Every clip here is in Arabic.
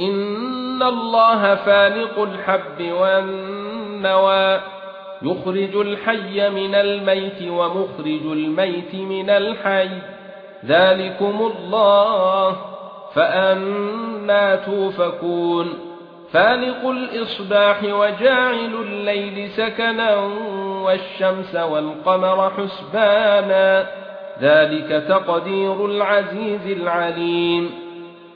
ان الله فالق الحب والنوى يخرج الحي من الميت ومخرج الميت من الحي ذلكم الله فأنا توفكون فالق الإصباح وجاعل الليل سكنا والشمس والقمر حسبانا ذلك تقدير العزيز العليم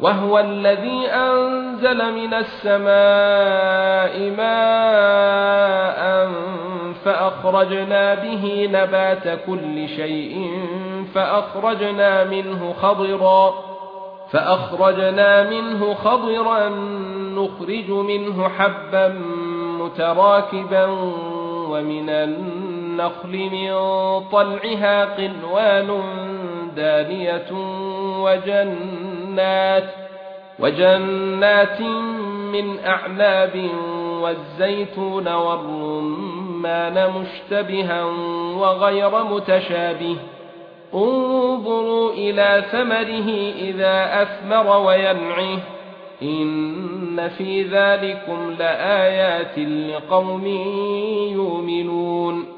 وهو الذي أنزل من السماء ماء فأخرجنا به نبات كل شيء فأخرجنا منه خضرا فأخرجنا منه خضرا نخرج منه حبا متراكبا ومن النخل من طلعها قنوان دانية وجنات وجنات من أعناب والزيتون والرمان مشتبها وغير متشابه انظروا إلى ثمره إذا أثمر وينعه إن في ذلكم لآيات لقوم يؤمنون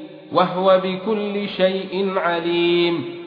وهو بكل شيء عليم.